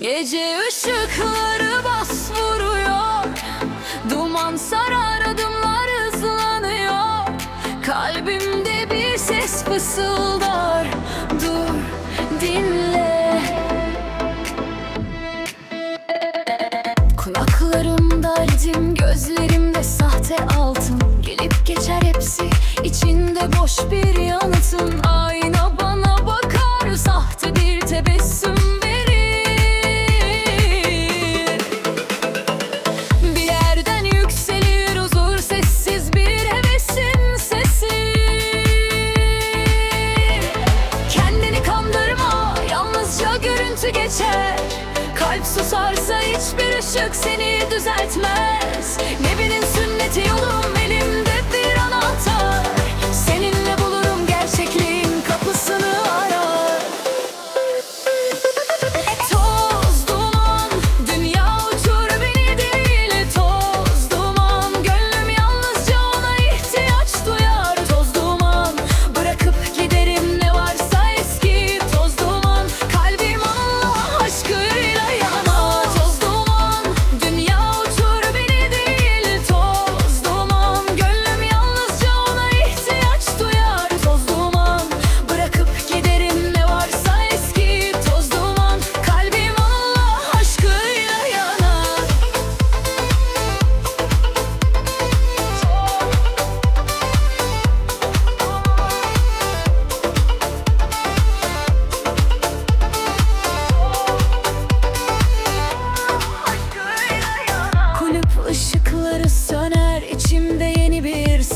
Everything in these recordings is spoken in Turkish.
Gece ışıkları bas vuruyor. Duman sarar adımlar hızlanıyor. Kalbimde bir ses fısıldar. yeter Kalp susarsa hiçbir ışık seni düzeltmez. Nebinin sünneti yolum elimde bir anahtar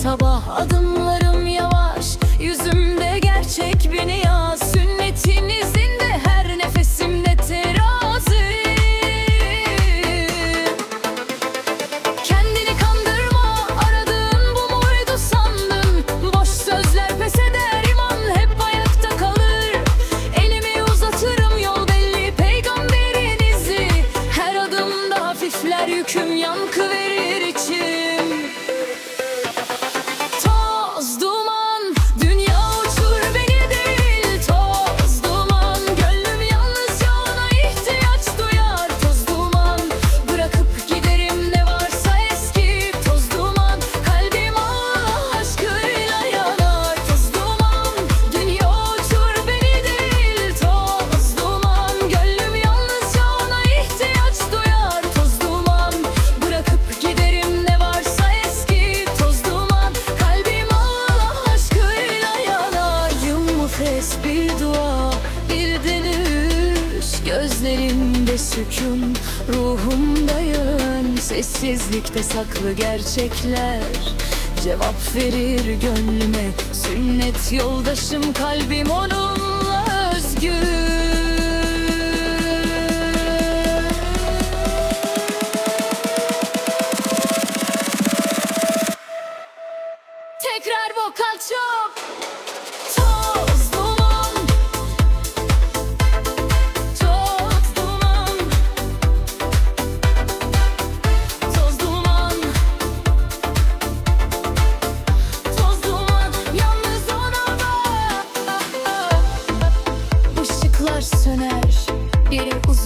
sabah. Adımlarım yavaş Yüzümde gerçek bir niyaz Sünnetinizin de her nefesimde terazi. Kendini kandırma aradığın bu muydu sandın? Boş sözler pes eder iman hep ayakta kalır. Elimi uzatırım yol belli peygamberinizi. Her adımda hafifler yüküm yankı verir. nefes bir dua bir dönüş. Gözlerimde sükun ruhumda yön Sessizlikte saklı gerçekler. Cevap verir gönlüme. Sünnet yoldaşım kalbim onunla özgür.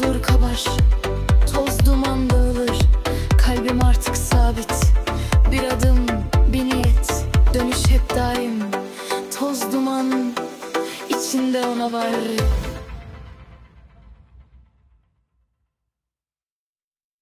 huzur kabar Toz duman dağılır Kalbim artık sabit. Bir adım bir niyet Dönüş hep daim. Toz duman içinde ona var.